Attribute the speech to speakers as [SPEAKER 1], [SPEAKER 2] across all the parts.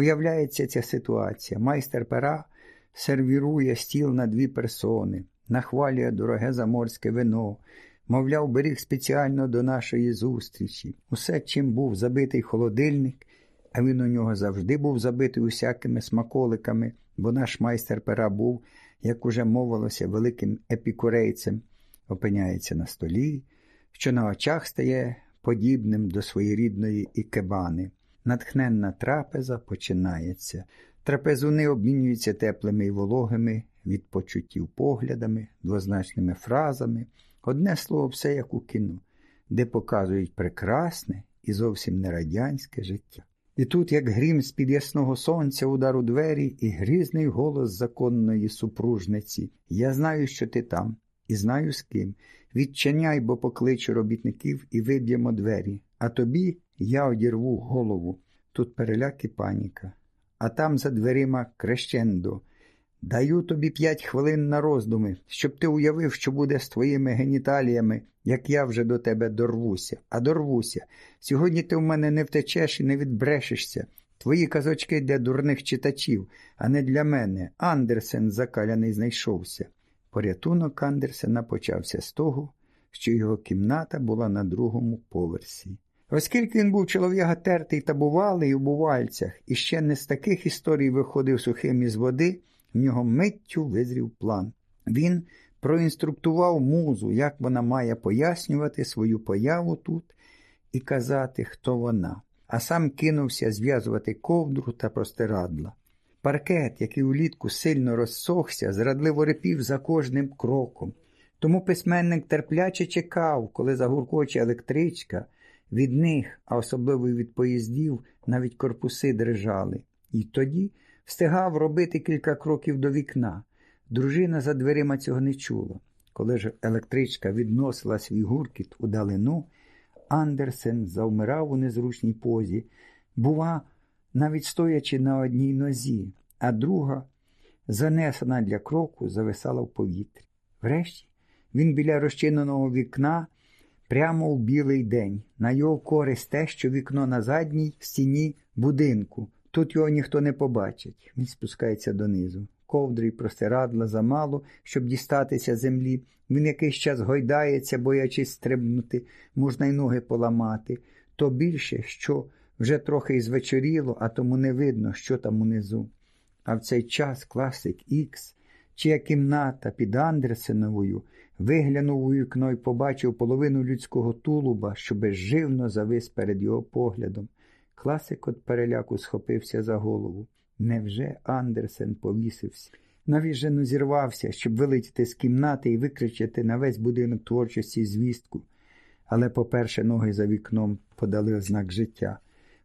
[SPEAKER 1] Уявляється ця ситуація. Майстер пера сервірує стіл на дві персони, нахвалює дороге заморське вино, мовляв, беріг спеціально до нашої зустрічі. Усе, чим був забитий холодильник, а він у нього завжди був забитий усякими смаколиками, бо наш майстер пера був, як уже мовилося, великим епікурейцем, опиняється на столі, що на очах стає подібним до своєрідної ікебани. Натхненна трапеза починається. Трапезуни обмінюються теплими і вологими від почуттів поглядами, двозначними фразами. Одне слово, все як у кіно, де показують прекрасне і зовсім не радянське життя. І тут, як грім з під ясного сонця, удар у двері і грізний голос законної супружниці. Я знаю, що ти там, і знаю з ким. Відчиняй, бо покличу робітників і виб'ємо двері, а тобі я одірву голову. Тут переляк і паніка. А там за дверима крещендо. Даю тобі п'ять хвилин на роздуми, щоб ти уявив, що буде з твоїми геніталіями, як я вже до тебе дорвуся, а дорвуся. Сьогодні ти в мене не втечеш і не відбрешешся. Твої казочки для дурних читачів, а не для мене. Андерсен закаляний знайшовся. Порятунок Андерсена почався з того, що його кімната була на другому поверсі. Оскільки він був чолов'яга тертий та бувалий у бувальцях, і ще не з таких історій виходив сухим із води, в нього миттю визрів план. Він проінструктував музу, як вона має пояснювати свою появу тут і казати, хто вона, а сам кинувся зв'язувати ковдру та простирадла. Паркет, який улітку сильно розсохся, зрадливо репів за кожним кроком. Тому письменник терпляче чекав, коли загуркоче електричка. Від них, а особливо від поїздів, навіть корпуси дрижали. І тоді встигав робити кілька кроків до вікна. Дружина за дверима цього не чула. Коли ж електричка відносила свій гуркіт у далину, Андерсен завмирав у незручній позі, бува, навіть стоячи на одній нозі, а друга, занесена для кроку, зависала в повітрі. Врешті він біля розчиненого вікна прямо у білий день. На його користь те, що вікно на задній стіні будинку. Тут його ніхто не побачить. Він спускається донизу. Ковдри й простирадла замало, щоб дістатися землі. Він якийсь час гойдається, боячись стрибнути, можна й ноги поламати. То більше, що вже трохи й звечоріло, а тому не видно, що там унизу. А в цей час класик Ікс, чия кімната під Андерсеновою, виглянув у вікно і побачив половину людського тулуба, що безживно завис перед його поглядом. Класик от переляку схопився за голову. Невже Андерсен повісився? Навіжено зірвався, щоб вилетіти з кімнати і викричати на весь будинок творчості звістку. Але, по-перше, ноги за вікном подали ознак життя.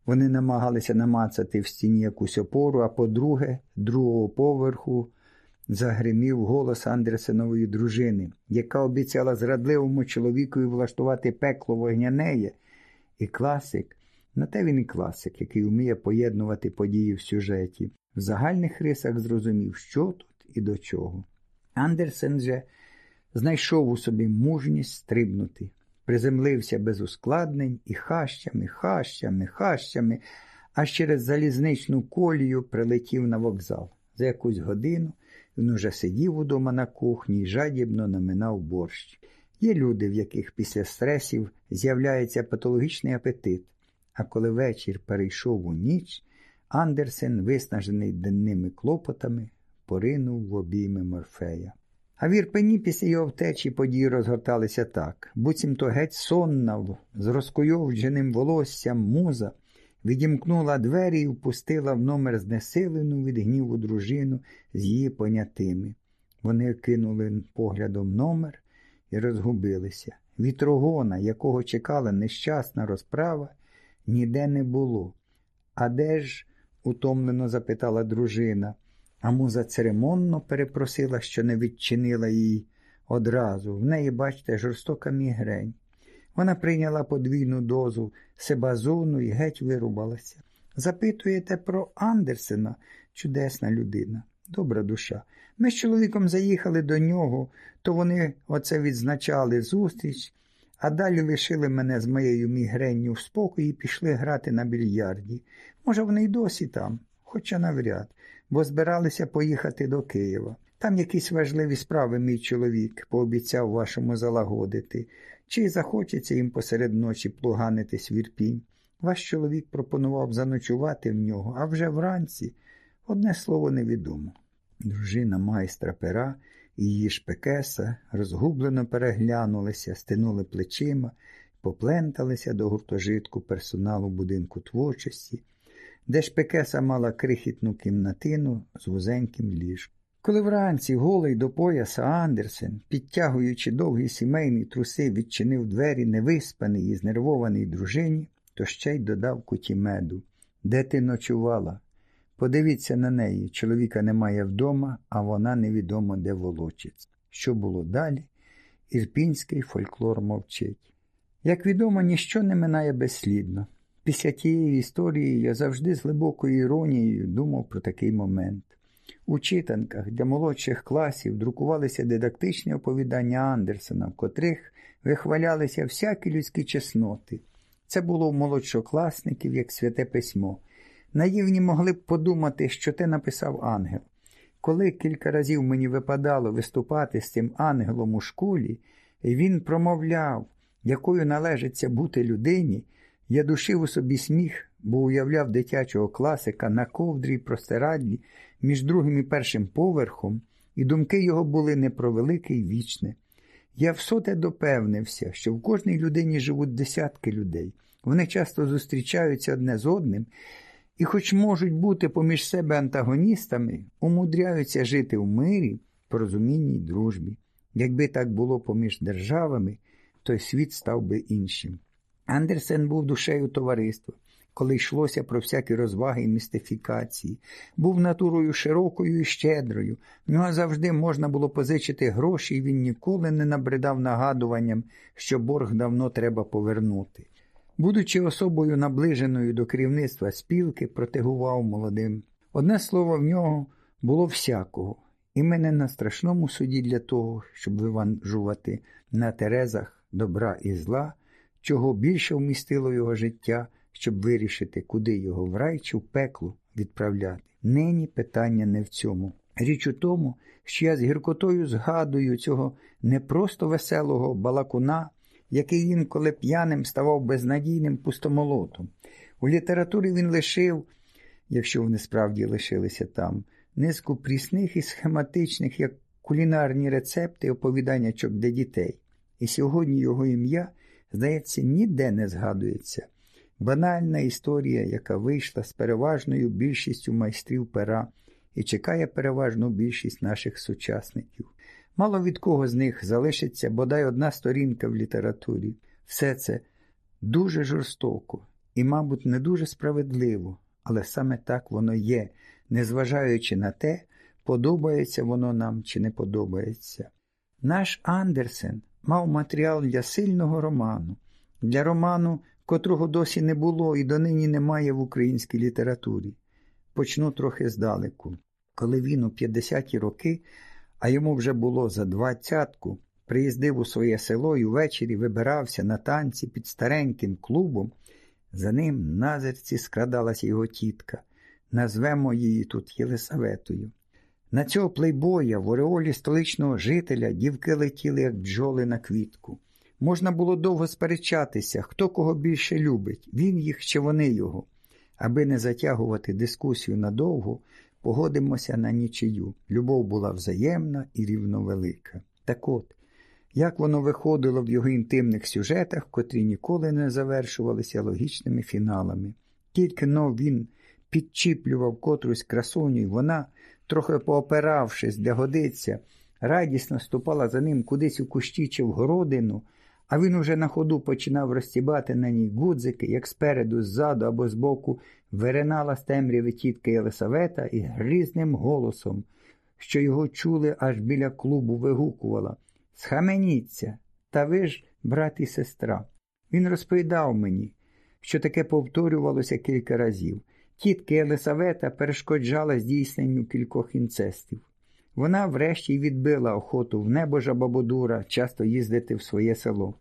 [SPEAKER 1] Вони намагалися намацати в стіні якусь опору, а по-друге, другого поверху загримів голос Андерсенової дружини, яка обіцяла зрадливому чоловікові влаштувати пекло вогнянеє. І класик, на те він і класик, який вміє поєднувати події в сюжеті, в загальних рисах зрозумів, що тут і до чого. Андерсен же знайшов у собі мужність стрибнути, приземлився без ускладнень і хащами, хащами, хащами, аж через залізничну колію прилетів на вокзал. За якусь годину він уже сидів удома на кухні і жадібно наминав борщ. Є люди, в яких після стресів з'являється патологічний апетит, а коли вечір перейшов у ніч, Андерсен, виснажений денними клопотами, поринув в обійми морфея. А в Ірпені після його втечі події розгорталися так, буцімто геть сонна, з розкойовдженим волоссям муза відімкнула двері і впустила в номер знесилену від гніву дружину з її понятими. Вони кинули поглядом номер і розгубилися. Вітрогона, якого чекала нещасна розправа, ніде не було. А де ж? утомлено запитала дружина, а муза церемонно перепросила, що не відчинила її одразу. В неї, бачите, жорстока мігрень. Вона прийняла подвійну дозу себазону і геть вирубалася. Запитуєте про Андерсена, чудесна людина, добра душа. Ми з чоловіком заїхали до нього, то вони оце відзначали зустріч, а далі лишили мене з моєю мігренню в спокої і пішли грати на більярді. Може, вони й досі там. хоча навряд, бо збиралися поїхати до Києва. Там якісь важливі справи мій чоловік пообіцяв вашому залагодити, чи захочеться їм посеред ночі плуганитись в Ірпінь. Ваш чоловік пропонував заночувати в нього, а вже вранці одне слово невідомо. Дружина майстра пера і її шпекеса розгублено переглянулися, стинули плечима, попленталися до гуртожитку персоналу будинку творчості, де шпекеса мала крихітну кімнатину з вузеньким ліжком. Коли вранці голий до пояса Андерсен, підтягуючи довгі сімейні труси, відчинив двері невиспаний і знервований дружині, то ще й додав куті меду. Де ти ночувала? Подивіться на неї, чоловіка немає вдома, а вона невідомо де волочиться. Що було далі? Ірпінський фольклор мовчить. Як відомо, ніщо не минає безслідно. Після тієї історії я завжди з глибокою іронією думав про такий момент. У читанках для молодших класів друкувалися дидактичні оповідання Андерсена, в котрих вихвалялися всякі людські чесноти. Це було у молодшокласників як святе письмо. Наївні могли б подумати, що те написав ангел. Коли кілька разів мені випадало виступати з цим ангелом у школі, він промовляв, якою належиться бути людині, я душив у собі сміх, бо уявляв дитячого класика на ковдрі й простирадлі між другим і першим поверхом, і думки його були не про велике й вічне. Я всоте допевнився, що в кожній людині живуть десятки людей. Вони часто зустрічаються одне з одним і, хоч можуть бути поміж себе антагоністами, умудряються жити в мирі, порозумінні й дружбі. Якби так було поміж державами, то світ став би іншим. Андерсен був душею товариства, коли йшлося про всякі розваги і містифікації, був натурою широкою і щедрою, в нього завжди можна було позичити гроші, і він ніколи не набридав нагадуванням, що борг давно треба повернути. Будучи особою наближеною до керівництва спілки, протегував молодим. Одне слово в нього було всякого, і мене на страшному суді для того, щоб виванжувати на терезах добра і зла, чого більше вмістило його життя, щоб вирішити, куди його в рай чи в пекло відправляти. Нині питання не в цьому. Річ у тому, що я з гіркотою згадую цього не просто веселого балакуна, який інколи п'яним ставав безнадійним пустомолотом. У літературі він лишив, якщо вони справді лишилися там, низку прісних і схематичних, як кулінарні рецепти оповіданнячок для дітей. І сьогодні його ім'я, здається, ніде не згадується. Банальна історія, яка вийшла з переважною більшістю майстрів пера і чекає переважну більшість наших сучасників. Мало від кого з них залишиться бодай одна сторінка в літературі. Все це дуже жорстоко і, мабуть, не дуже справедливо, але саме так воно є, незважаючи на те, подобається воно нам чи не подобається. Наш Андерсен мав матеріал для сильного роману, для роману, котрого досі не було і донині немає в українській літературі. Почну трохи здалеку. Коли він у 50-ті роки а йому вже було за двадцятку, приїздив у своє село і ввечері вибирався на танці під стареньким клубом. За ним на зерці скрадалася його тітка. Назвемо її тут Єлисаветою. На цього плейбоя в ореолі столичного жителя дівки летіли, як бджоли на квітку. Можна було довго сперечатися, хто кого більше любить, він їх чи вони його. Аби не затягувати дискусію надовго, Погодимося на нічию. Любов була взаємна і рівновелика. Так от, як воно виходило в його інтимних сюжетах, котрі ніколи не завершувалися логічними фіналами. Тільки но він підчіплював котрусь красуню, і вона, трохи поопиравшись для годиця, радісно ступала за ним кудись у кущі чи в городину, а він уже на ходу починав розтібати на ній гудзики, як спереду, ззаду або збоку виринала з темряви тітка Єлисавета і грізним голосом, що його чули аж біля клубу, вигукувала Схаменіться, та ви ж, брат і сестра. Він розповідав мені, що таке повторювалося кілька разів. Тітка Єлисавета перешкоджала здійсненню кількох інцестів. Вона врешті відбила охоту в небожа Бабодура часто їздити в своє село.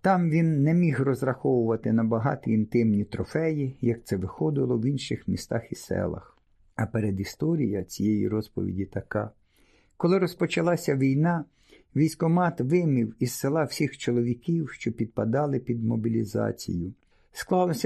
[SPEAKER 1] Там він не міг розраховувати на багаті інтимні трофеї, як це виходило в інших містах і селах. А передісторія цієї розповіді така. Коли розпочалася війна, військомат вимів із села всіх чоловіків, що підпадали під мобілізацію. Склалося